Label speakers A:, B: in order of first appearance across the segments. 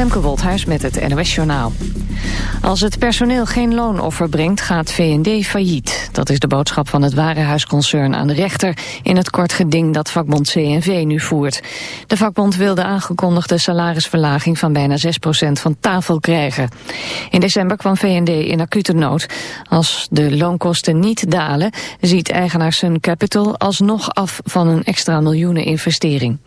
A: Femke met het NOS Journaal. Als het personeel geen loonoffer brengt, gaat VND failliet. Dat is de boodschap van het Warenhuisconcern aan de rechter... in het kort geding dat vakbond CNV nu voert. De vakbond wil de aangekondigde salarisverlaging... van bijna 6% van tafel krijgen. In december kwam VND in acute nood. Als de loonkosten niet dalen, ziet eigenaar Sun Capital... alsnog af van een extra miljoenen investering.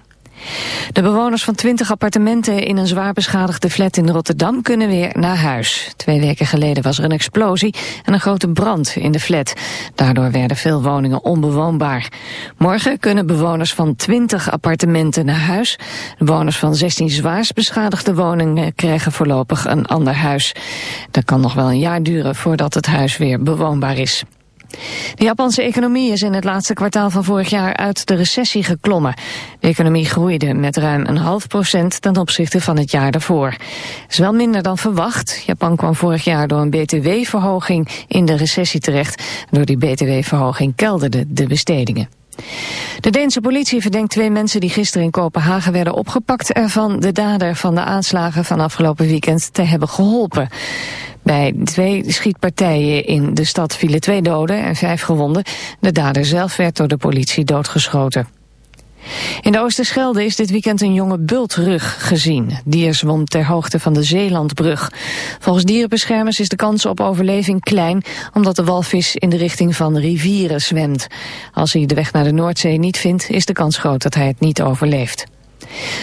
A: De bewoners van 20 appartementen in een zwaar beschadigde flat in Rotterdam kunnen weer naar huis. Twee weken geleden was er een explosie en een grote brand in de flat. Daardoor werden veel woningen onbewoonbaar. Morgen kunnen bewoners van 20 appartementen naar huis. De bewoners van 16 zwaarst beschadigde woningen krijgen voorlopig een ander huis. Dat kan nog wel een jaar duren voordat het huis weer bewoonbaar is. De Japanse economie is in het laatste kwartaal van vorig jaar uit de recessie geklommen. De economie groeide met ruim een half procent ten opzichte van het jaar daarvoor. Het is wel minder dan verwacht. Japan kwam vorig jaar door een btw-verhoging in de recessie terecht. Door die btw-verhoging kelderden de bestedingen. De Deense politie verdenkt twee mensen die gisteren in Kopenhagen werden opgepakt ervan de dader van de aanslagen van afgelopen weekend te hebben geholpen. Bij twee schietpartijen in de stad vielen twee doden en vijf gewonden. De dader zelf werd door de politie doodgeschoten. In de Oosterschelde is dit weekend een jonge bultrug gezien. Dier zwom ter hoogte van de Zeelandbrug. Volgens dierenbeschermers is de kans op overleving klein... omdat de walvis in de richting van rivieren zwemt. Als hij de weg naar de Noordzee niet vindt... is de kans groot dat hij het niet overleeft.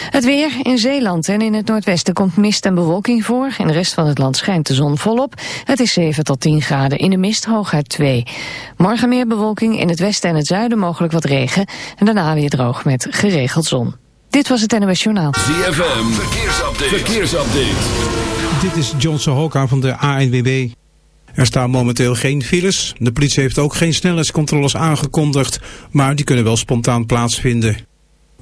A: Het weer in Zeeland en in het noordwesten komt mist en bewolking voor. In de rest van het land schijnt de zon volop. Het is 7 tot 10 graden, in de mist hooguit 2. Morgen meer bewolking, in het westen en het zuiden mogelijk wat regen. En daarna weer droog met geregeld zon. Dit was het NOS Journaal.
B: ZFM, verkeersupdate. verkeersupdate.
C: Dit is John Sohoka van de ANWB. Er staan momenteel geen files. De politie heeft ook geen snelheidscontroles aangekondigd, maar die kunnen wel spontaan plaatsvinden.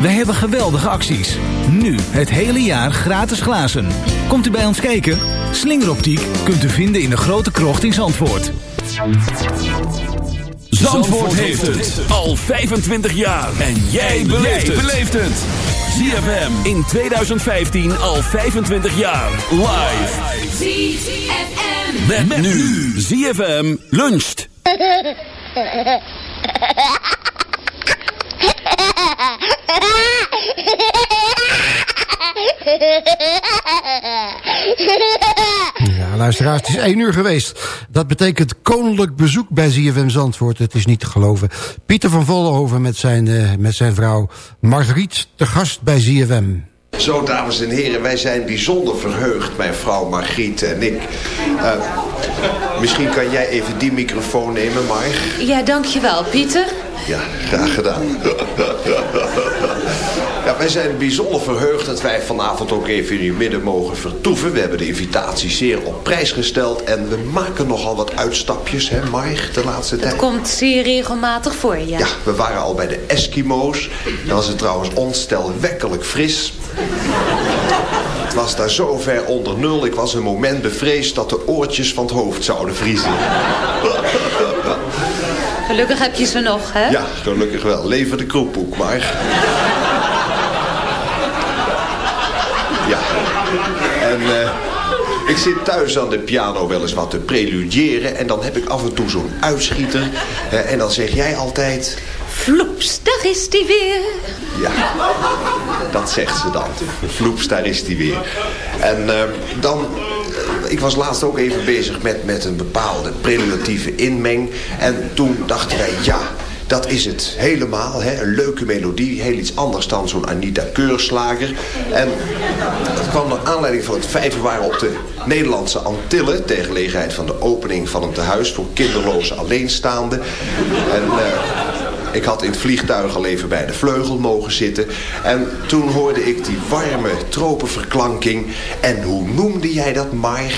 D: Wij hebben geweldige acties. Nu het hele jaar gratis glazen. Komt u bij ons kijken? Slingeroptiek kunt u vinden in de grote krocht in Zandvoort.
B: Zandvoort heeft het al 25 jaar. En jij beleeft het. ZFM in 2015 al 25 jaar. Live.
E: ZFM.
B: Met, nu. ZFM luncht.
F: Ja, luisteraars, het is één uur geweest. Dat betekent koninklijk bezoek bij ZFM Zandvoort. Het is niet te geloven. Pieter van Vollenhoven met zijn, uh, met zijn vrouw Margriet te gast bij ZFM.
G: Zo, dames en heren, wij zijn bijzonder verheugd, mijn vrouw Margriet en ik. Uh, misschien kan jij even die microfoon nemen, Marg?
H: Ja, dankjewel, Pieter.
G: Ja, graag gedaan. Ja, wij zijn bijzonder verheugd dat wij vanavond ook even in uw midden mogen vertoeven. We hebben de invitatie zeer op prijs gesteld. En we maken nogal wat uitstapjes, hè, Marg, de laatste tijd.
H: Het komt zeer regelmatig voor, ja.
G: Ja, we waren al bij de Eskimo's. Dan was het trouwens onstelwekkelijk fris. Het was daar zo ver onder nul. Ik was een moment bevreesd dat de oortjes van het hoofd zouden vriezen.
H: Gelukkig heb je ze nog, hè?
G: Ja, gelukkig wel. Leven de kroephoek, maar... En eh, ik zit thuis aan de piano wel eens wat te preludiëren... en dan heb ik af en toe zo'n uitschieter. en dan zeg jij altijd...
H: Floeps, daar is die weer.
G: Ja, dat zegt ze dan. Vloeps, daar is die weer. En eh, dan... eh, ik was laatst ook even bezig met, met een bepaalde preludatieve inmeng. En toen dachten wij, ja, dat is het helemaal. Hè? Een leuke melodie, heel iets anders dan zo'n Anita Keurslager. En het kwam naar aanleiding van het we waren op de Nederlandse Antillen... ter gelegenheid van de opening van een tehuis... voor kinderloze alleenstaanden. En... eh, ik had in het vliegtuig al even bij de vleugel mogen zitten. En toen hoorde ik die warme tropenverklanking. En hoe noemde jij dat, maar?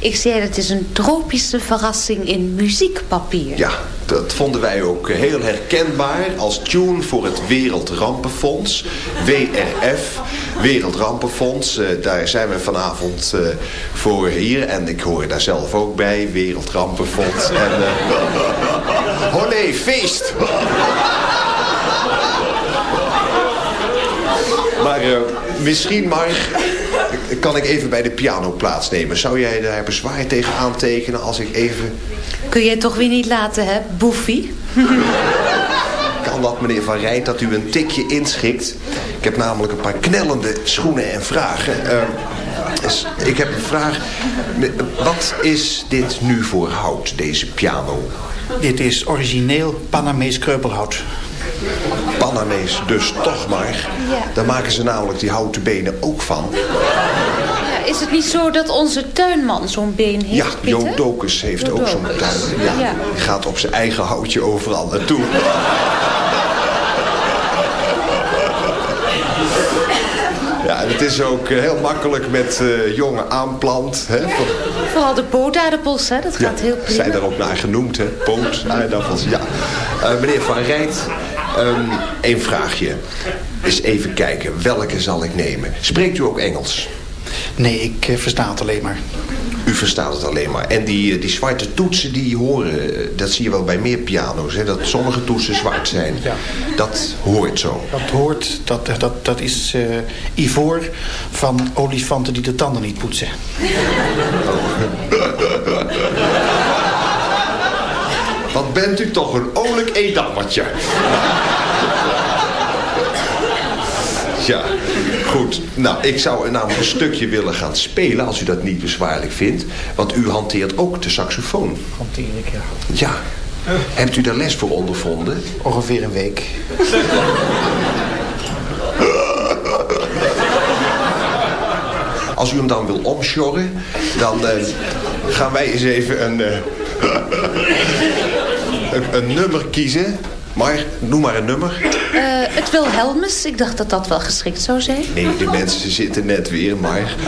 H: Ik zei, het is een tropische verrassing in muziekpapier.
G: Ja, dat vonden wij ook heel herkenbaar als tune voor het Wereldrampenfonds. WRF, Wereldrampenfonds. Eh, daar zijn we vanavond eh, voor hier. En ik hoor daar zelf ook bij, Wereldrampenfonds. En, uh, Hollé, feest! Maar eh, misschien, maar kan ik even bij de piano plaatsnemen. Zou jij daar bezwaar tegen aantekenen als ik even...
H: Kun je het toch weer niet laten, hè, boefie?
G: Kan dat, meneer Van Rijt, dat u een tikje inschikt? Ik heb namelijk een paar knellende schoenen en vragen. Eh, dus ik heb een vraag. Wat is dit nu voor hout, deze piano?
I: Dit is origineel Panamees kreupelhout.
G: Panamees, dus toch maar. Daar maken ze namelijk die houten benen ook van.
H: Ja, is het niet zo dat onze tuinman zo'n been heeft,
G: Ja, Dokus heeft ook zo'n tuin. Ja,
H: Ja.
G: Die gaat op zijn eigen houtje overal naartoe. Ja, en het is ook eh, heel makkelijk met eh, jonge aanplant. Hè? Van-
H: Vooral de pootaardappels, hè, dat gaat heel prima.
G: zijn er ook naar genoemd, hè? Pootaardappels, ja. Eh, meneer Van Rijt, ehm één vraagje. Eens even kijken, welke zal ik nemen? Spreekt u ook Engels?
I: Nee, ik eh, versta het alleen maar.
G: U verstaat het alleen maar. En die, eh, die zwarte toetsen die horen, eh, dat zie je wel bij meer piano's. Hè? Dat sommige toetsen zwart zijn.
I: Ja.
G: Dat hoort zo.
I: Dat hoort, dat, dat, dat is eh, ivoor van olifanten die de tanden niet poetsen.
G: Wat bent u toch een olijk edammertje. Ja, goed. Nou, ik zou namelijk een stukje willen gaan spelen... als u dat niet bezwaarlijk vindt. Want u hanteert ook de saxofoon.
I: Hanteer ik, ja.
G: Ja. Hebt u daar les voor ondervonden?
I: Ongeveer een week.
G: Als u hem dan wil omsjorren, dan eh, gaan wij eens even een, eh, een, een nummer kiezen. Maar, noem maar een nummer.
H: Eh, het Wilhelmus, ik dacht dat dat wel geschikt zou zijn.
G: Nee, die mensen zitten net weer, maar...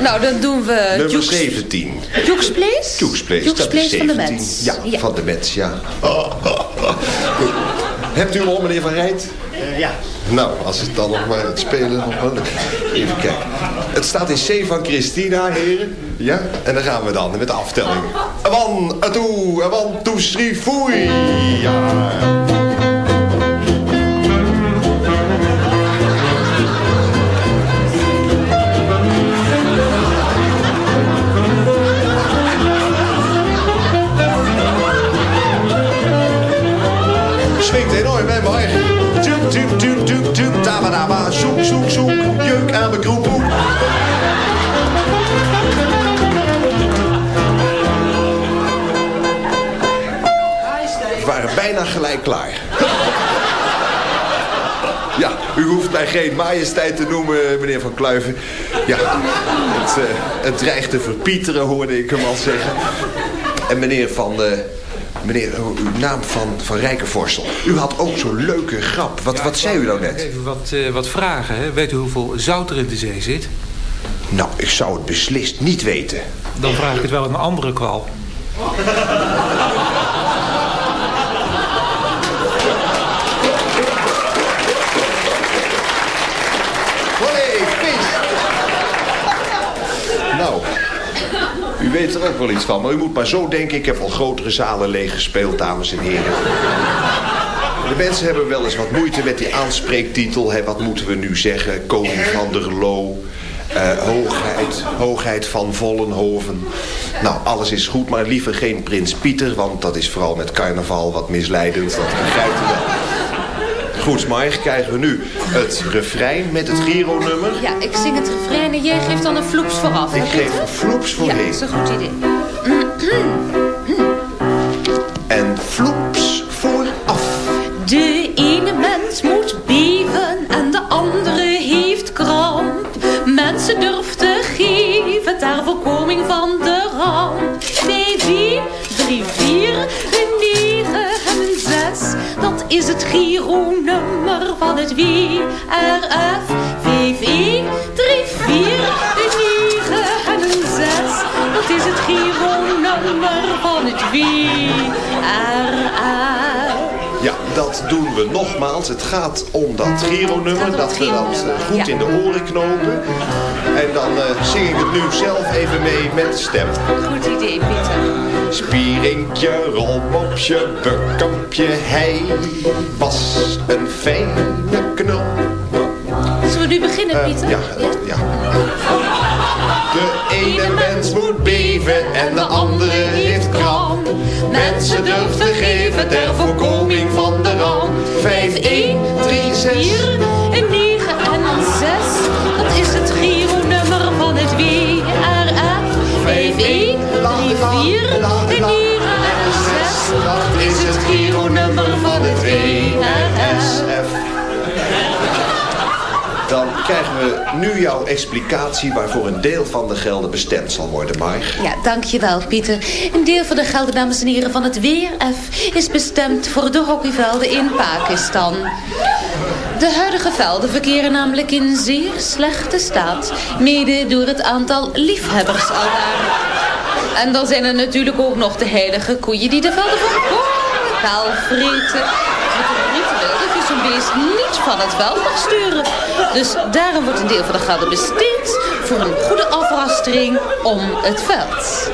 H: Nou, dan doen we...
G: Nummer
H: Duke's-
G: 17.
H: Duke's Place?
G: Duke's Place,
H: Duke's
G: dat is
H: Place van de
G: 17.
H: Mets.
G: Ja, van de Mets, ja. Hebt u al, meneer Van Rijt?
I: Ja.
G: Nou, als het dan nog maar het spelen nog wel... Even kijken. Het staat in C van Christina, heren. Ja? En dan gaan we dan met de aftelling. One, a two, a one, two, foei. Ja. Zoek, zoek, zoek. Jeuk aan mijn kroepoe. We waren bijna gelijk klaar. Ja, u hoeft mij geen majesteit te noemen, meneer Van Kluiven. Ja, het, het dreigt te verpieteren, hoorde ik hem al zeggen. En meneer Van... eh, meneer, uw naam van, van Rijkenvorstel. U had ook zo'n leuke grap. Wat, wat zei u nou net?
J: Even wat, eh, wat vragen. Hè? Weet u hoeveel zout er in de zee zit?
G: Nou, ik zou het beslist niet weten.
J: Dan vraag ik het wel aan een andere kwal.
G: U weet er ook wel iets van, maar u moet maar zo denken. Ik heb al grotere zalen leeg gespeeld, dames en heren. De mensen hebben wel eens wat moeite met die aanspreektitel. Wat moeten we nu zeggen? Koning van der Loo. eh, hoogheid, hoogheid van Vollenhoven. Nou, alles is goed, maar liever geen prins Pieter... want dat is vooral met carnaval wat misleidend. Dat begrijpt u wel. Goed, maar krijgen we nu het refrein met het Giro-nummer.
H: Ja, ik zing het refrein en jij geeft dan een floeps vooraf.
G: Ik geef een floeps
H: Ja,
G: voorheen.
H: dat is een goed idee.
G: En floeps vooraf.
H: De ene mens moet beven en de andere heeft kramp. Mensen durven te geven ter voorkoming van Giro-nummer van het WRF. 5, 1, 3, 4, een 9 en een 6. Dat is het Giro-nummer van het WRF.
G: Ja, dat doen we nogmaals. Het gaat om dat Giro-nummer. Dat we dat eh, goed in de oren knopen. En dan eh, zing ik het nu zelf even mee met de stem.
H: Goed idee, Pieter.
G: Spierinkje, rolmopje, bukkampje, hij was een fijne knul.
H: Zullen we nu beginnen,
G: Eh,
H: Pieter?
G: ja, ja. De ene mens moet beven en de andere heeft kramp. Mensen durven te geven ter voorkoming van de ramp. 5, 1, 3, 6.
H: 4, een 9 en een 6. Dat is het Giro-nummer van het WRF. 5, 1,
G: krijgen we nu jouw explicatie waarvoor een deel van de gelden bestemd zal worden, Marg.
H: Ja, dankjewel, Pieter. Een deel van de gelden, dames en heren, van het WRF... is bestemd voor de hockeyvelden in Pakistan. De huidige velden verkeren namelijk in zeer slechte staat. Mede door het aantal liefhebbers aldaar. En dan zijn er natuurlijk ook nog de heilige koeien... die de velden de Britten beest niet van het veld mag sturen. Dus daarom wordt een deel van de gelden besteed... voor een goede afrastering om het veld.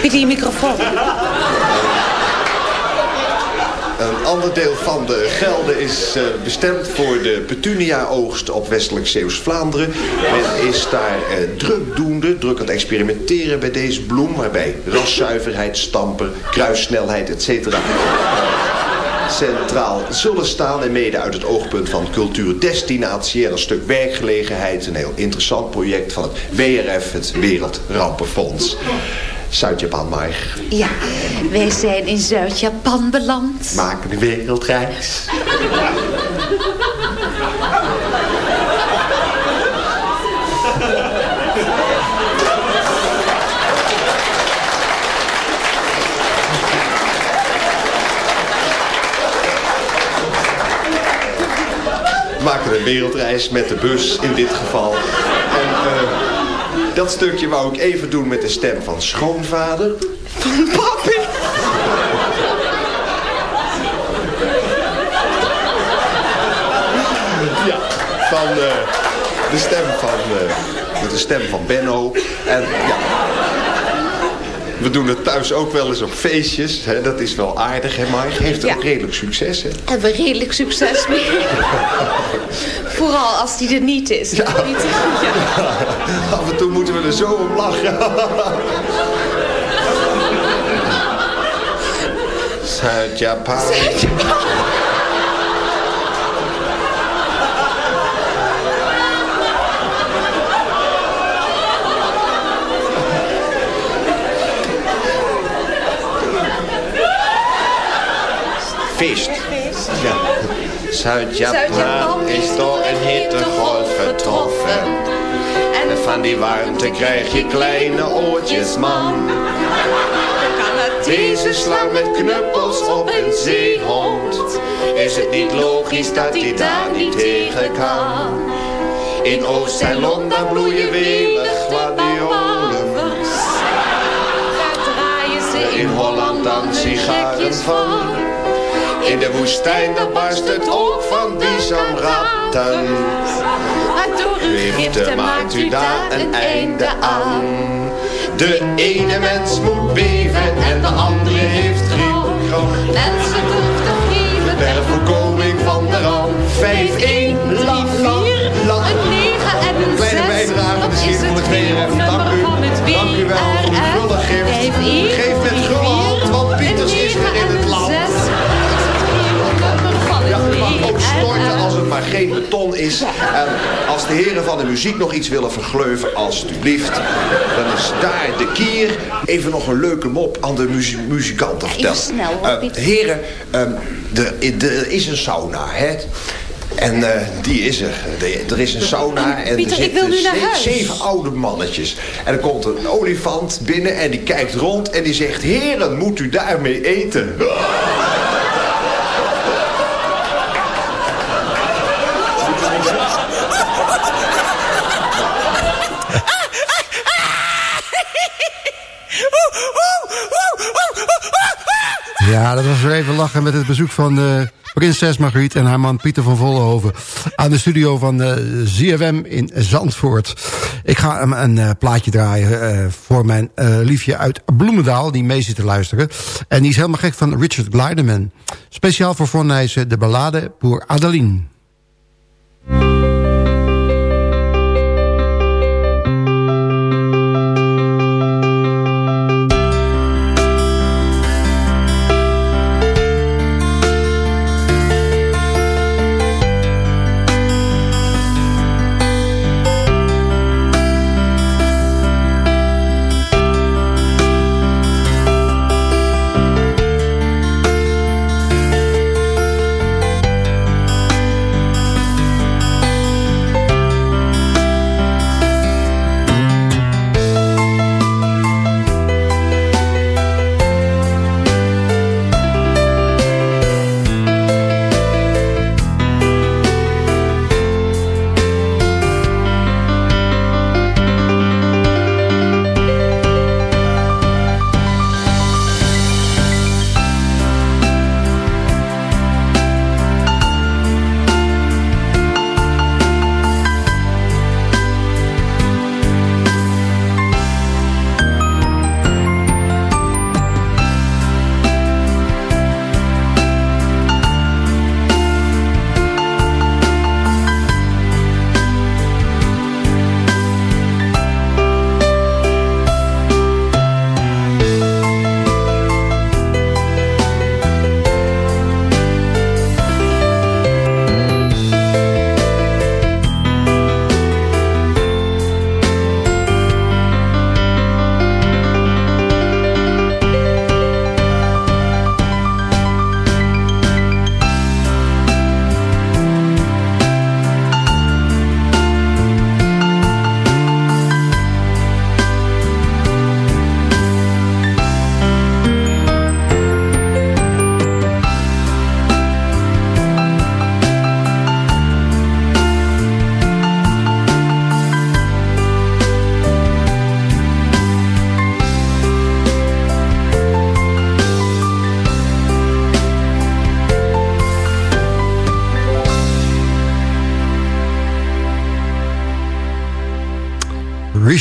H: Pieter, je microfoon.
G: Een ander deel van de gelden is eh, bestemd voor de petunia-oogst op westelijk Zeeuws-Vlaanderen. Men is daar eh, drukdoende, druk aan het experimenteren bij deze bloem... waarbij raszuiverheid, stampen, kruissnelheid, etc. centraal zullen staan... en mede uit het oogpunt van cultuurdestinatie en een stuk werkgelegenheid... een heel interessant project van het WRF, het Wereldrampenfonds. Zuid-Japan, maar
H: Ja, wij zijn in Zuid-Japan beland.
G: maken een wereldreis. We wereldreis met de bus in dit geval. En eh, dat stukje wou ik even doen met de stem van schoonvader. Van papi. Ja, van eh, de stem van, eh, met de stem van Benno. En ja, we doen het thuis ook wel eens op feestjes. Hè? Dat is wel aardig, hè, maar heeft ook redelijk succes, hè?
H: Hebben we redelijk succes mee. Vooral als die er niet is. Ja. Niet, ja.
G: Af en toe moeten we er zo om lachen. Zuid-Japan. Feest. Ja. Zuid-Japan is door een hittegolf getroffen. En van die warmte krijg je kleine oortjes, man. Deze slang met knuppels op een zeehond. Is het niet logisch dat hij daar niet tegen kan? In Oost-Ceylon daar bloeien welig gladiolen.
H: Daar draaien ze
G: In Holland dan sigaren van. In de woestijn daar barst het ook van die zamratten.
H: Maar door uw
G: Liefde
H: gifte
G: maakt u daar een einde aan. De ene mens moet beven is. En als de heren van de muziek nog iets willen vergleuven, alstublieft. Dan is daar de kier. Even nog een leuke mop aan de muzie- muzikanten vertellen.
H: Even snel, hoor,
G: Eh, heren, ehm, er, er is een sauna, hè? En eh, die is er. De- er is een sauna en
H: Pieter,
G: er
H: ik wil
G: zitten
H: nu naar
G: ze-
H: huis.
G: zeven oude mannetjes. En er komt een olifant binnen en die kijkt rond en die zegt... Heren, moet u daarmee eten?
K: Ja, dat was weer even lachen met het bezoek van eh, prinses Margriet en haar man Pieter van Vollenhoven... aan de studio van eh ZFM in Zandvoort. Ik ga hem een eh, plaatje draaien voor mijn liefje uit Bloemendaal... die mee zit te luisteren. En die is helemaal gek van Richard Gleideman. Speciaal voor Von de ballade Pour Adeline.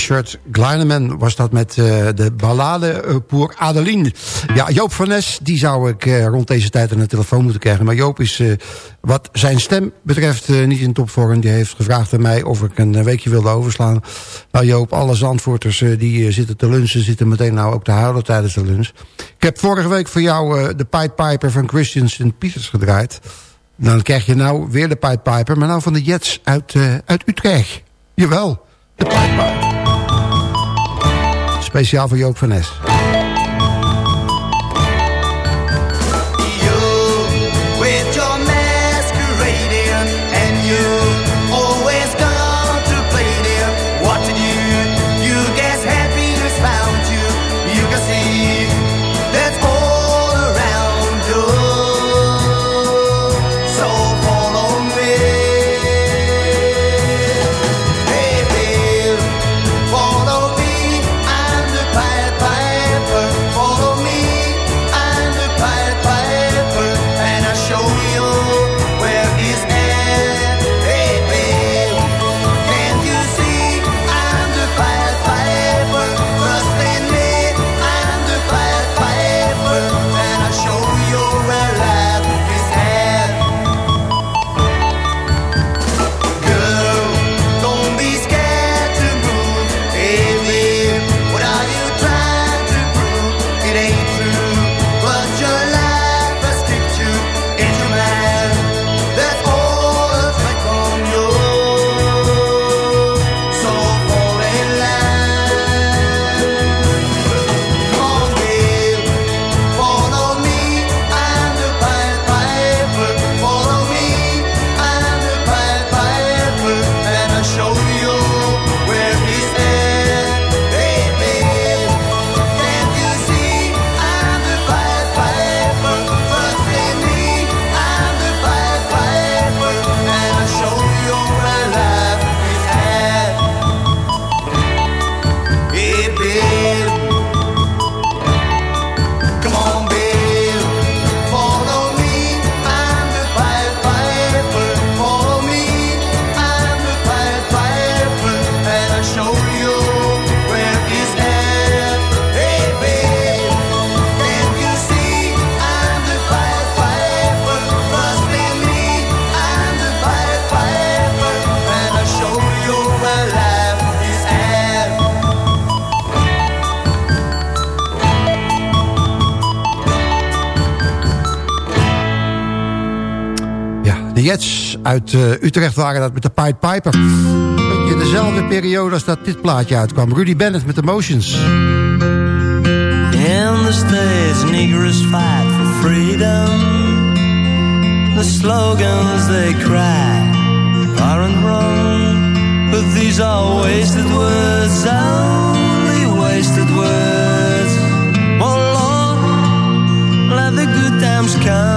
K: Richard Gleineman was dat met eh, de ballade eh, pour Adeline. Ja, Joop van Nes, die zou ik eh, rond deze tijd aan de telefoon moeten krijgen. Maar Joop is eh, wat zijn stem betreft eh, niet in topvorm. Die heeft gevraagd aan mij of ik een eh, weekje wilde overslaan. Nou Joop, alle Zandvoorters eh, die eh, zitten te lunchen... zitten meteen nou ook te huilen tijdens de lunch. Ik heb vorige week voor jou eh, de Pied Piper van Christian St. Peters gedraaid. Dan krijg je nou weer de Pied Piper, maar nou van de Jets uit, eh, uit Utrecht. Jawel, de Pied Piper. Speciaal voor Joop van Nes. Uit eh, Utrecht waren dat met de Pied Piper. Beetje dezelfde periode als dat dit plaatje uitkwam. Rudy Bennett met Emotions.
L: In the States, Negroes fight for freedom. The slogans they cry aren't wrong. But these are wasted words, only wasted words. Oh Lord, let the good times come.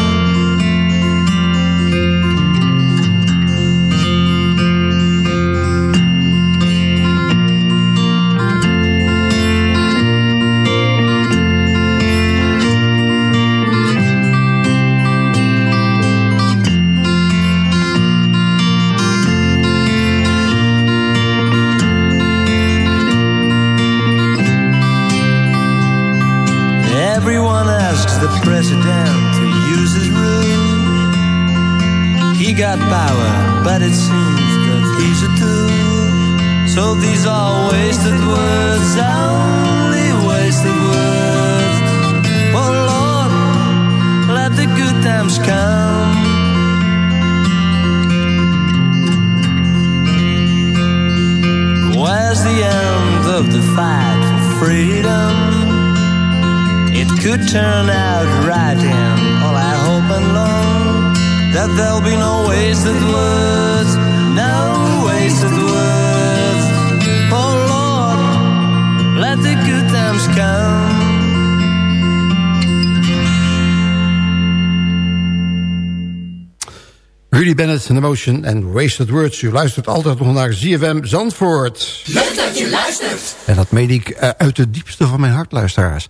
K: Bennett en Wasted Words. U luistert altijd nog naar ZFM Zandvoort.
M: Leuk dat je luistert.
K: En dat meen ik eh, uit het diepste van mijn hart, luisteraars.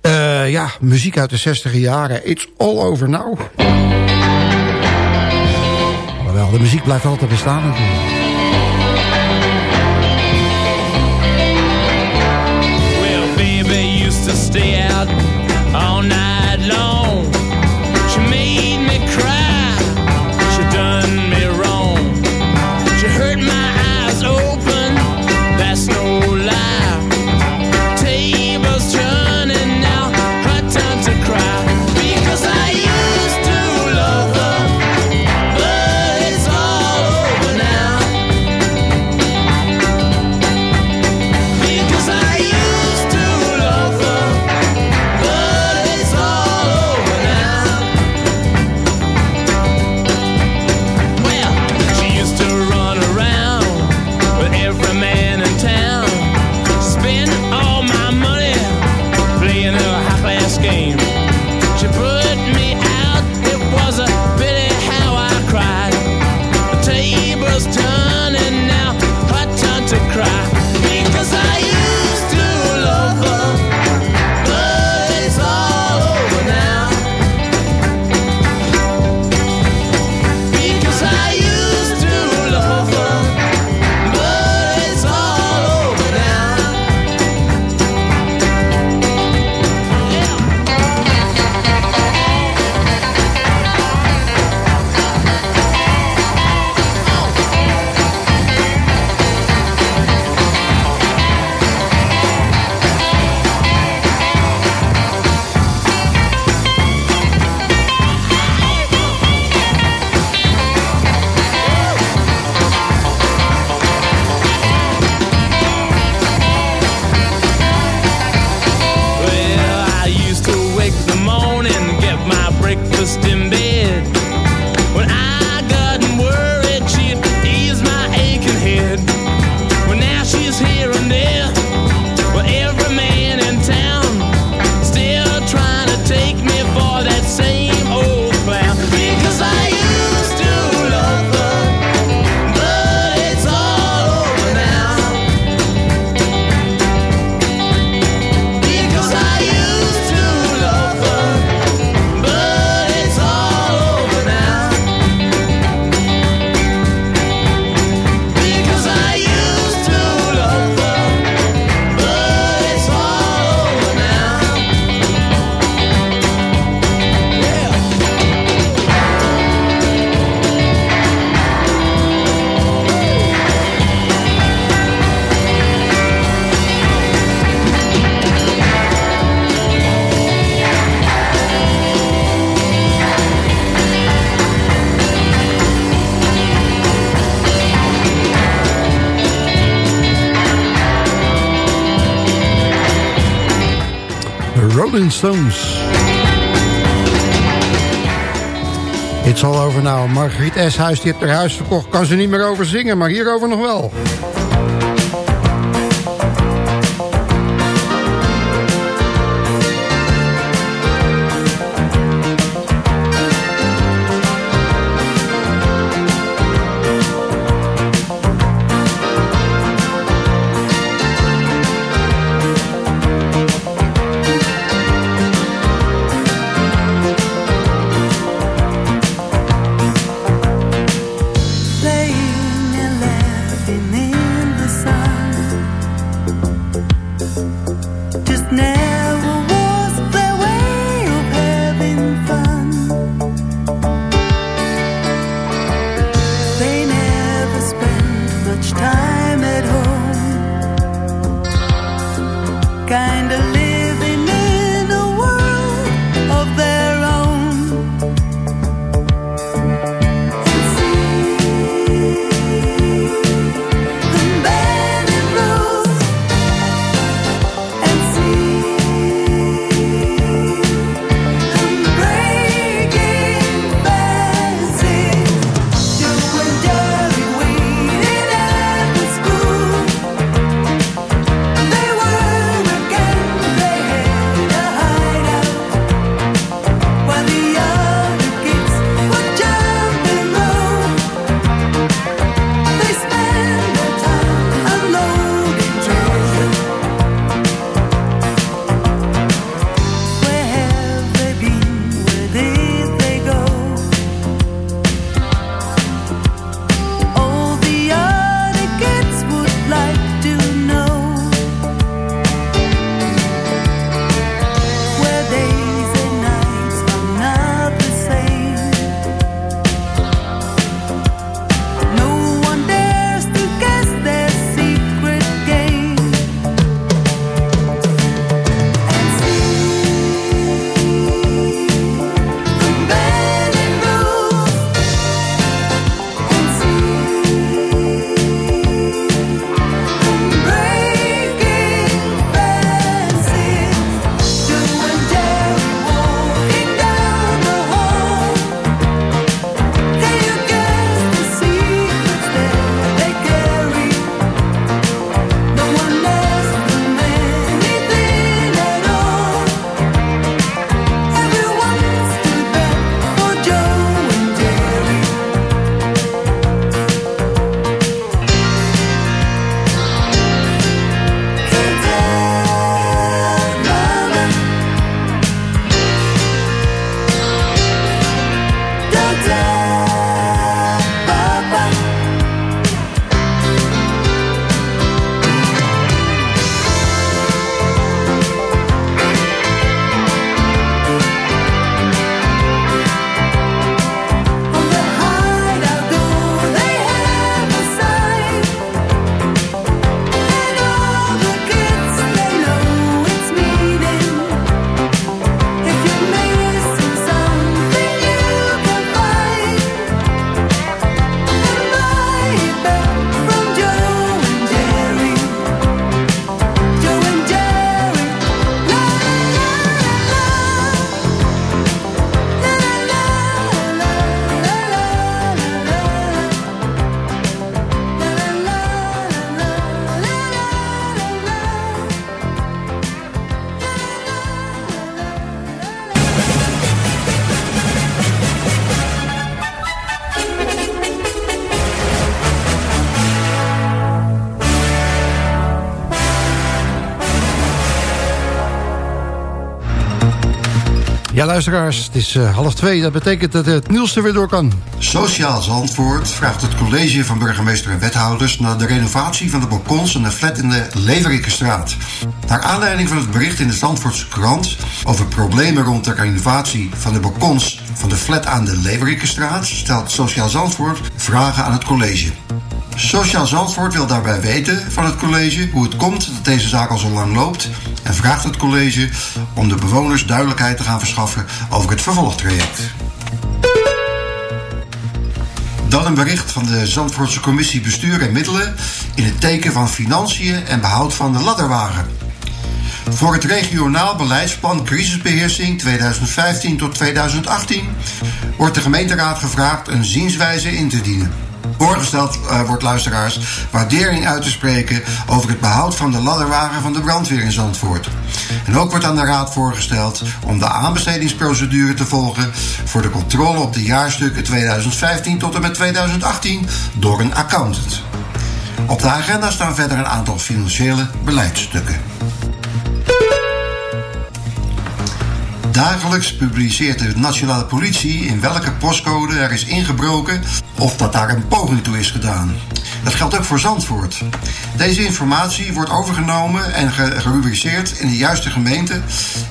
K: Eh, ja, muziek uit de 60 jaren. It's all over now. Alhoewel, de muziek blijft altijd bestaan natuurlijk.
F: Well, baby used to stay out all night Rolling Stones. It's all over now. Margriet Eshuis die heeft haar huis verkocht. Kan ze niet meer over zingen, maar hierover nog wel. Luisteraars, het is eh, half twee. Dat betekent dat het nieuws er weer door kan.
K: Sociaal Zandvoort vraagt het college van burgemeester en wethouders naar de renovatie van de balkons en de flat in de Leverikkenstraat. Naar aanleiding van het bericht in de Zandvoortse krant over problemen rond de renovatie van de balkons van de flat aan de Leverikkenstraat stelt Sociaal Zandvoort vragen aan het college. Sociaal Zandvoort wil daarbij weten van het college hoe het komt dat deze zaak al zo lang loopt en vraagt het college om de bewoners duidelijkheid te gaan verschaffen over het vervolgtraject. Dan een bericht van de Zandvoortse Commissie Bestuur en Middelen in het teken van financiën en behoud van de ladderwagen. Voor het regionaal beleidsplan crisisbeheersing 2015 tot 2018 wordt de gemeenteraad gevraagd een zienswijze in te dienen. Voorgesteld uh, wordt luisteraars waardering uit te spreken over het behoud van de ladderwagen van de brandweer in Zandvoort. En ook wordt aan de raad voorgesteld om de aanbestedingsprocedure te volgen voor de controle op de jaarstukken 2015 tot en met 2018 door een accountant. Op de agenda staan verder een aantal financiële beleidsstukken. Dagelijks publiceert de nationale politie in welke postcode er is ingebroken of dat daar een poging toe is gedaan. Dat geldt ook voor Zandvoort. Deze informatie wordt overgenomen en gerubriceerd in de juiste gemeente,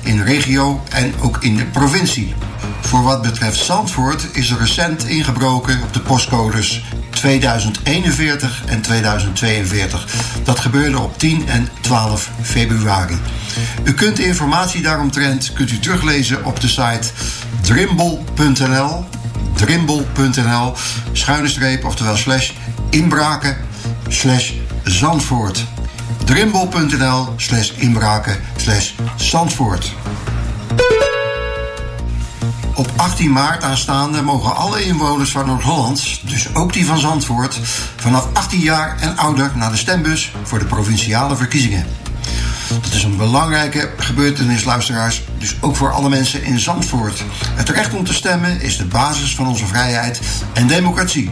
K: in de regio en ook in de provincie. Voor wat betreft Zandvoort is er recent ingebroken op de postcodes 2041 en 2042. Dat gebeurde op 10 en 12 februari. U kunt informatie daaromtrent kunt u teruglezen op de site drimble.nl drimble.nl schuine streep oftewel slash inbraken slash Zandvoort drimble.nl slash inbraken slash Zandvoort op 18 maart aanstaande mogen alle inwoners van Noord-Holland, dus ook die van Zandvoort, vanaf 18 jaar en ouder naar de stembus voor de provinciale verkiezingen. Dat is een belangrijke gebeurtenis, luisteraars, dus ook voor alle mensen in Zandvoort. Het recht om te stemmen is de basis van onze vrijheid en democratie.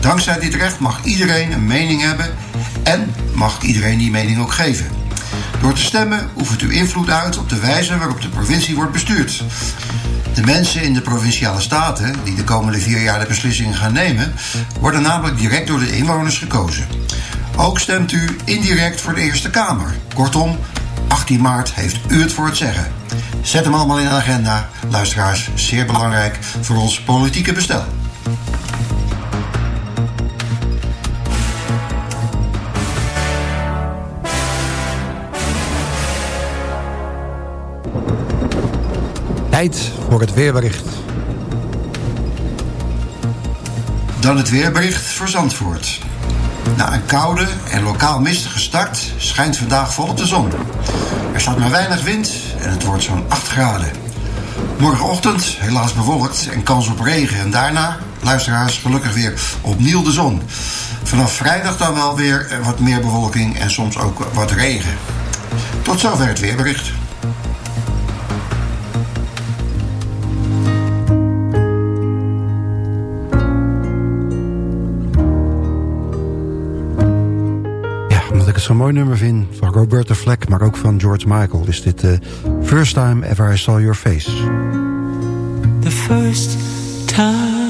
K: Dankzij dit recht mag iedereen een mening hebben en mag iedereen die mening ook geven. Door te stemmen oefent u invloed uit op de wijze waarop de provincie wordt bestuurd. De mensen in de provinciale staten, die de komende vier jaar de beslissingen gaan nemen, worden namelijk direct door de inwoners gekozen. Ook stemt u indirect voor de Eerste Kamer. Kortom, 18 maart heeft u het voor het zeggen. Zet hem allemaal in de agenda, luisteraars, zeer belangrijk voor ons politieke bestel.
N: Tijd voor het weerbericht.
K: Dan het weerbericht voor Zandvoort. Na een koude en lokaal mistige start schijnt vandaag volop de zon. Er staat maar weinig wind en het wordt zo'n 8 graden. Morgenochtend helaas bewolkt en kans op regen. En daarna, luisteraars, gelukkig weer opnieuw de zon. Vanaf vrijdag dan wel weer wat meer bewolking en soms ook wat regen. Tot zover het weerbericht.
N: Zo'n mooi nummer vind van Roberta Fleck, maar ook van George Michael, is dit de First Time Ever I Saw Your Face.
F: The first time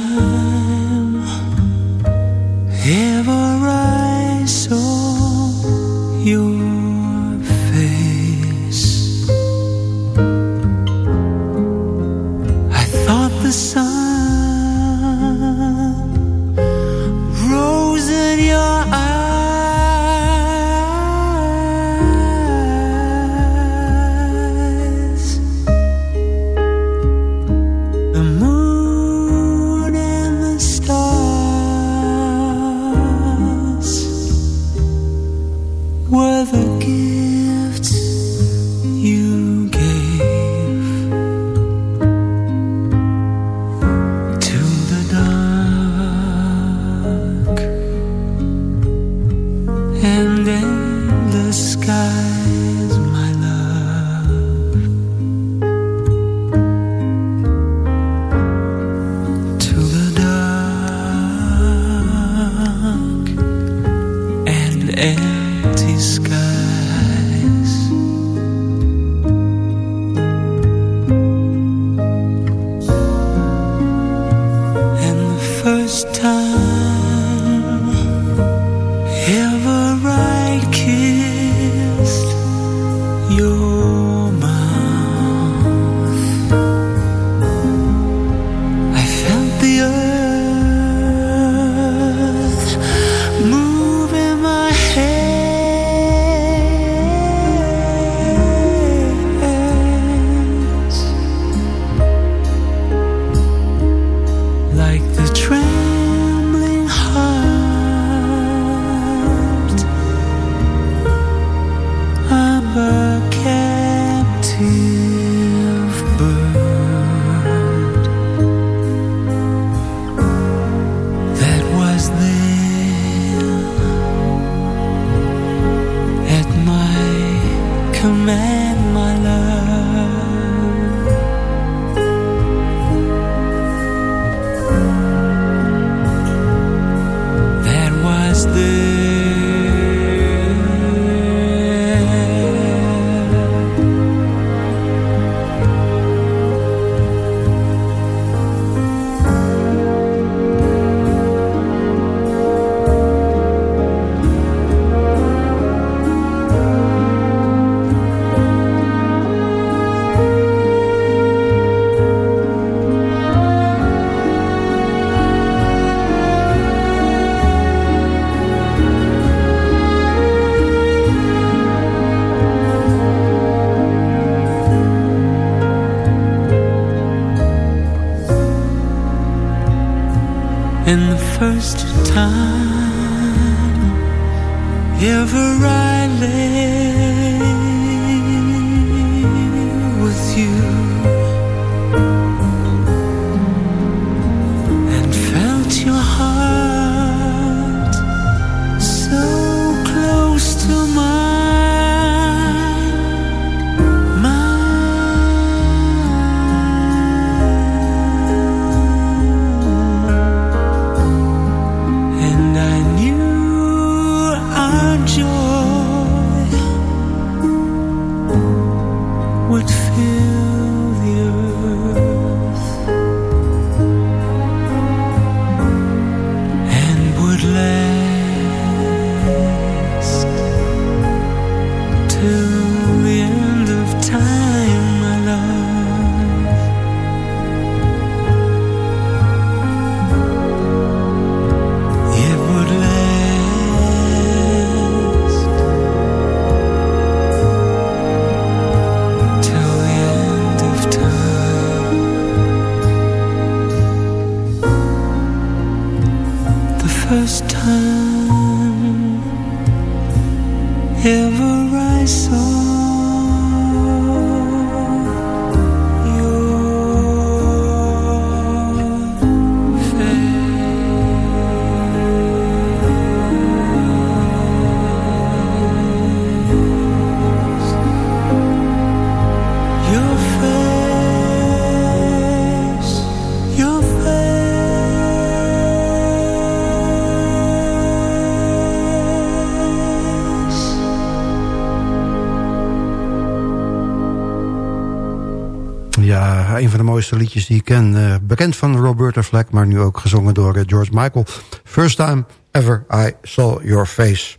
K: liedjes die ik ken. Eh, bekend van Roberta Flack, maar nu ook gezongen door eh, George Michael. First time ever I saw your face.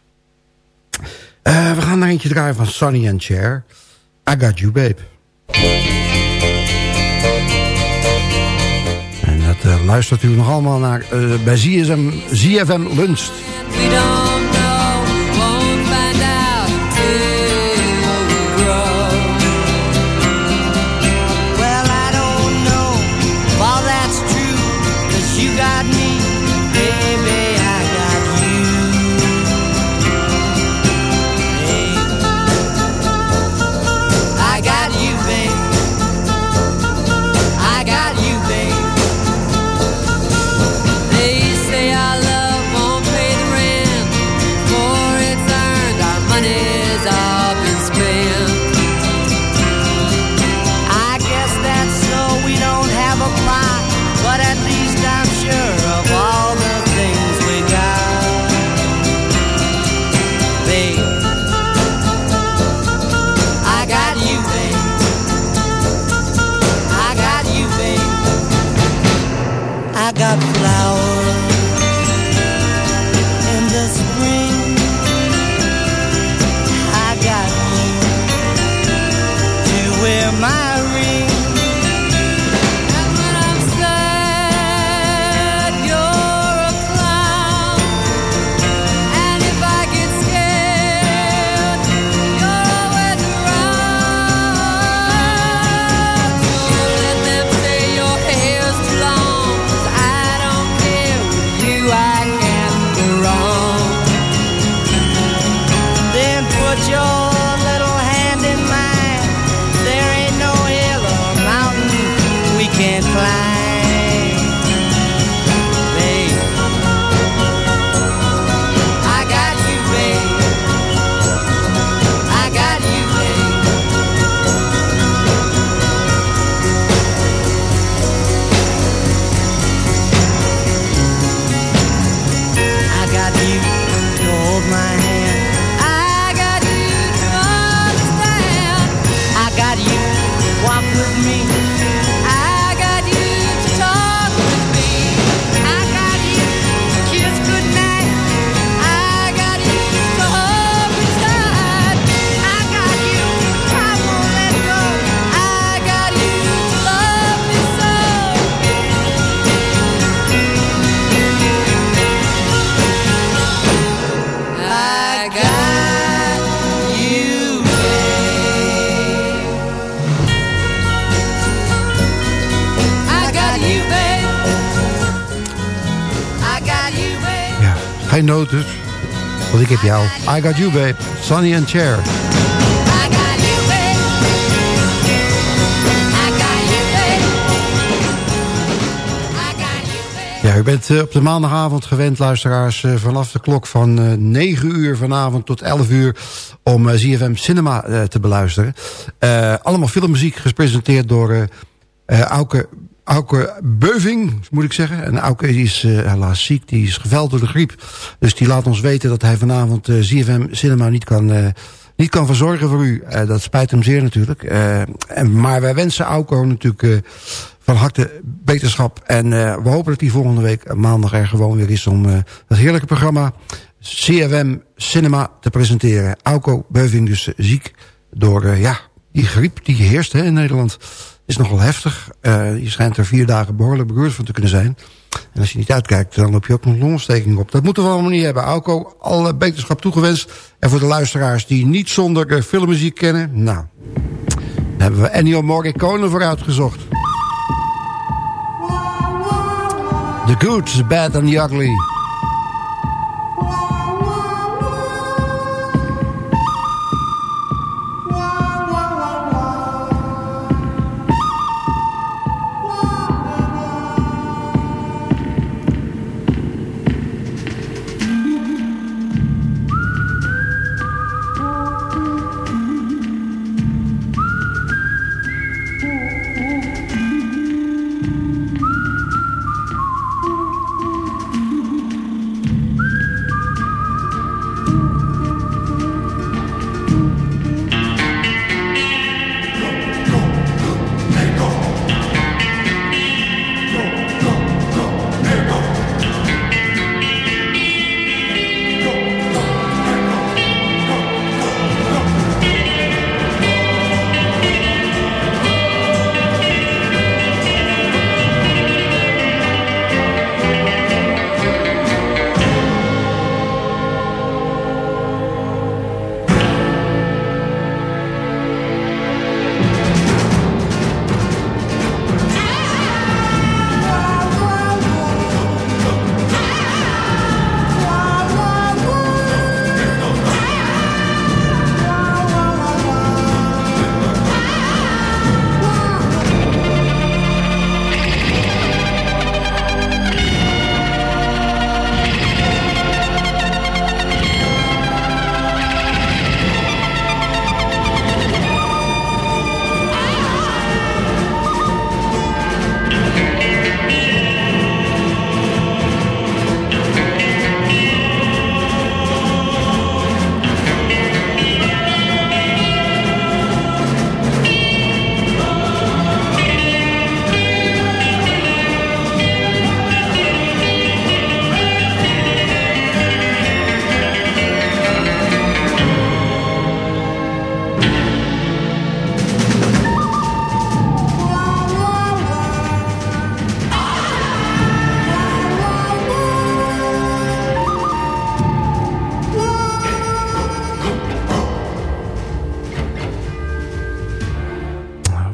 K: Eh, we gaan er eentje draaien van Sonny and Cher. I got you, babe. En dat luistert u nog allemaal naar bij ZSM, ZFM
O: Lunst.
K: Geen nood. Want ik heb jou. I got you, babe. Sonny and Cher. Ja, u bent eh, op de maandagavond gewend, luisteraars... eh, vanaf de klok van eh, 9 uur vanavond tot 11 uur... om eh, ZFM Cinema eh, te beluisteren. Eh, allemaal filmmuziek gepresenteerd door eh eh, Auke, Auke Beuving, moet ik zeggen. En Auke is eh, helaas ziek, die is geveld door de griep. Dus die laat ons weten dat hij vanavond ZFM Cinema niet kan... eh, niet kan verzorgen voor u. Dat spijt hem zeer natuurlijk. En, maar wij wensen Auko natuurlijk van harte beterschap. En we hopen dat hij volgende week maandag er gewoon weer is... om het heerlijke programma CFM Cinema te presenteren. Auko Beuving dus ziek door ja, die griep die heerst hè, in Nederland. Is nogal heftig. Eh, je schijnt er vier dagen behoorlijk beroerd van te kunnen zijn. En als je niet uitkijkt, dan loop je ook nog longontsteking op. Dat moeten we allemaal niet hebben. Auko, alle beterschap toegewenst. En voor de luisteraars die niet zonder eh, filmmuziek kennen... nou, daar hebben we Ennio Morricone voor uitgezocht. The Good, The Bad and The Ugly.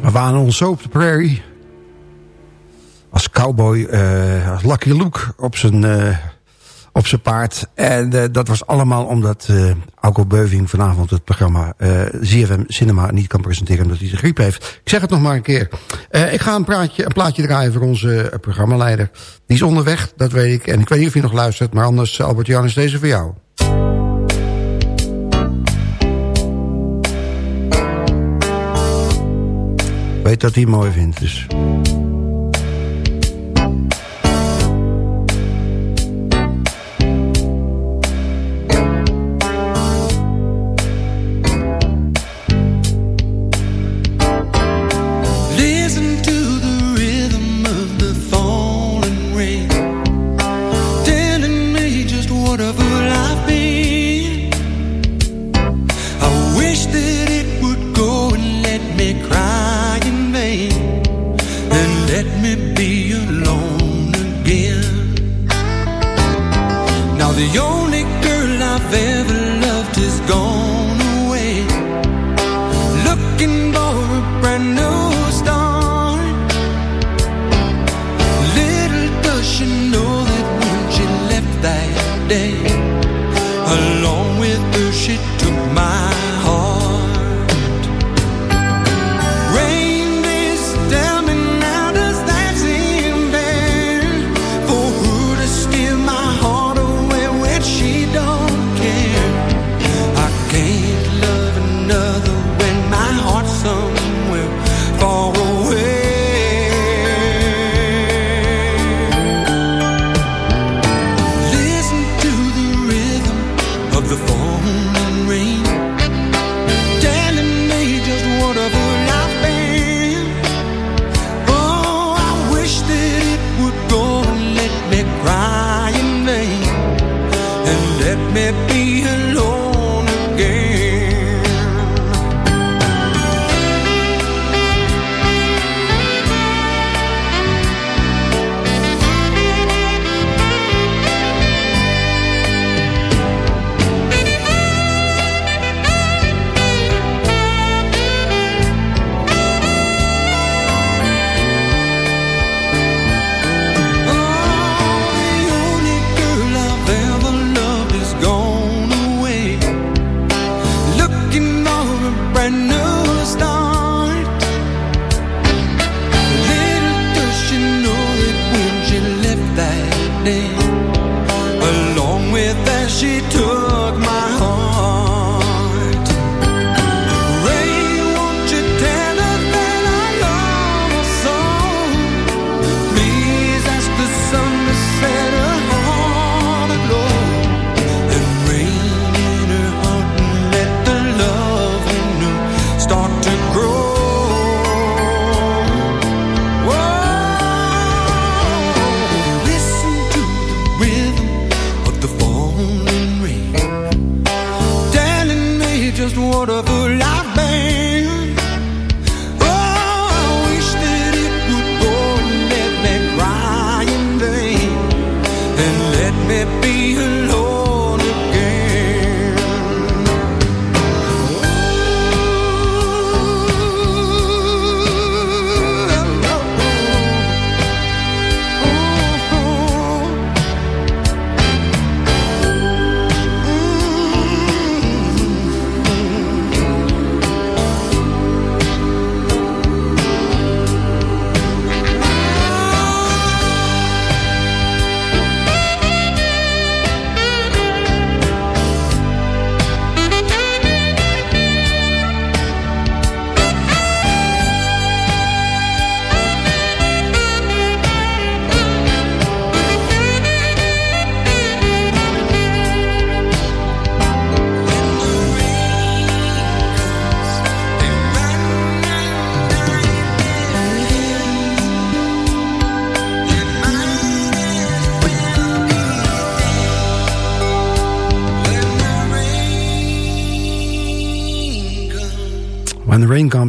K: We waren ons zo op de prairie. Als cowboy, eh, als Lucky Luke op zijn, eh, op zijn paard. En eh, dat was allemaal omdat eh Auko Beuving vanavond het programma ZFM Cinema niet kan presenteren omdat hij de griep heeft. Ik zeg het nog maar een keer. Ik ga een, praatje, een plaatje draaien voor onze programmaleider. Die is onderweg, dat weet ik. En ik weet niet of hij nog luistert, maar anders Albert-Jan is deze voor jou. Weet dat hij mooi vindt. Dus.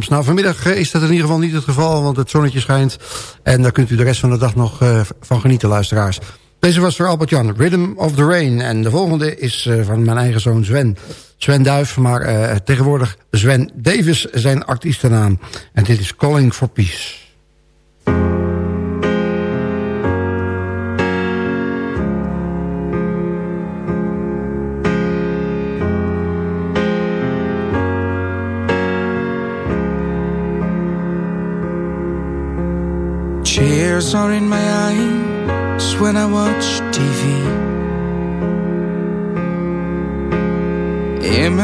K: Nou, vanmiddag eh, is dat in ieder geval niet het geval, want het zonnetje schijnt. En daar kunt u de rest van de dag nog eh, van genieten, luisteraars. Deze was voor Albert-Jan, Rhythm of the Rain. En de volgende is eh, van mijn eigen zoon Sven. Sven Duif, maar tegenwoordig Sven Davis, zijn artiestennaam. En dit is Calling for Peace.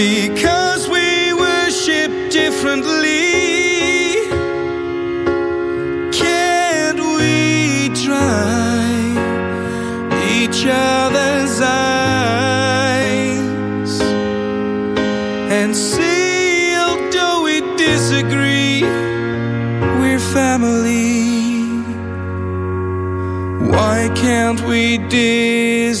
P: Because we worship differently. Can't we dry each other's eyes and see, although we disagree, we're family? Why can't we disagree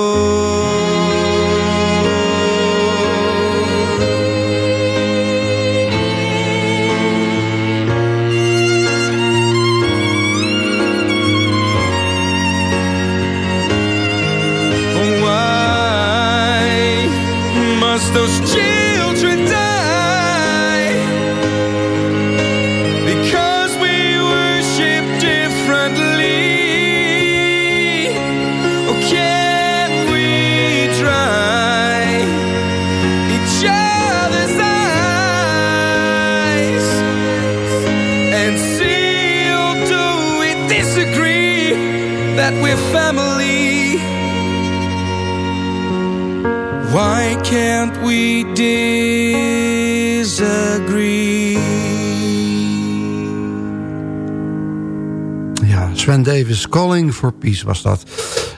F: Sven Davis, Calling for Peace was dat.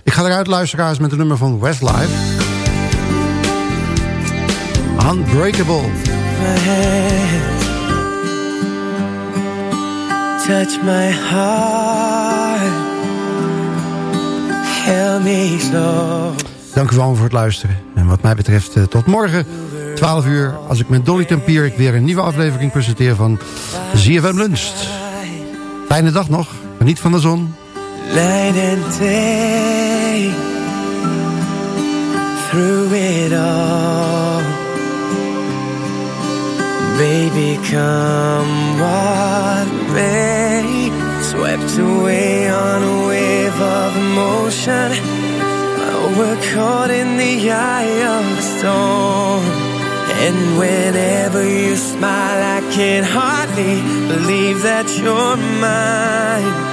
F: Ik ga eruit, luisteraars, met een nummer van Westlife. Unbreakable.
L: Touch my heart Held me
F: Dank u wel voor het luisteren. En wat mij betreft eh, tot morgen, 12 uur... als ik met Dolly Tempierik weer een nieuwe aflevering presenteer van ZFM Lunch. Fijne dag nog. Geniet van de zon.
L: Night and day. Through it all. Baby, come what may. Swept away on a wave of emotion. We're caught in the eye of the storm. And whenever you smile I can hardly believe that you're mine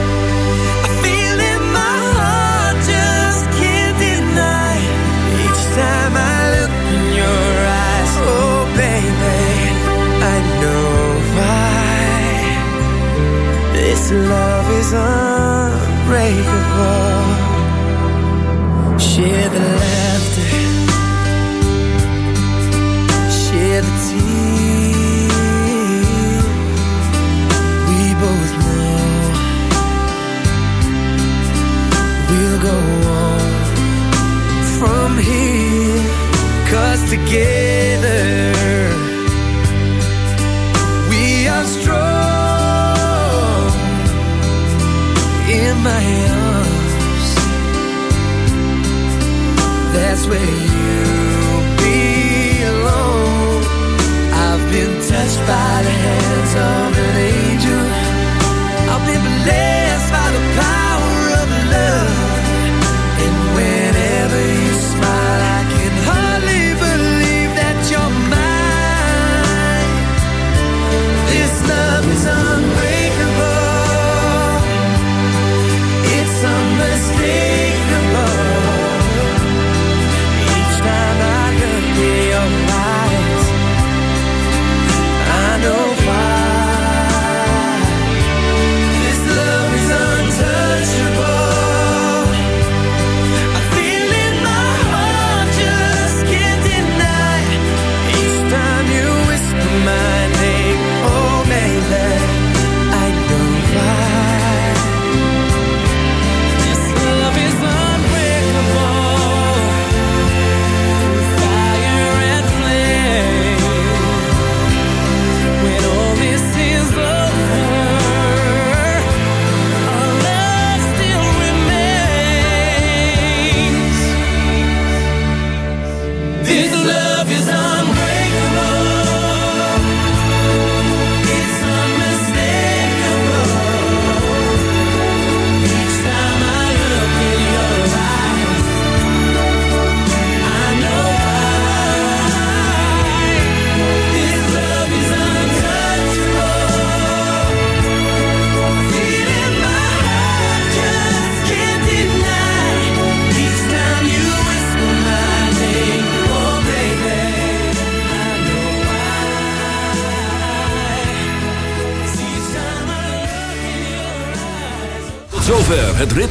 L: This love is unbreakable. Share the laughter. Share the tears. We both know We'll go on from here. Cause together this
B: way.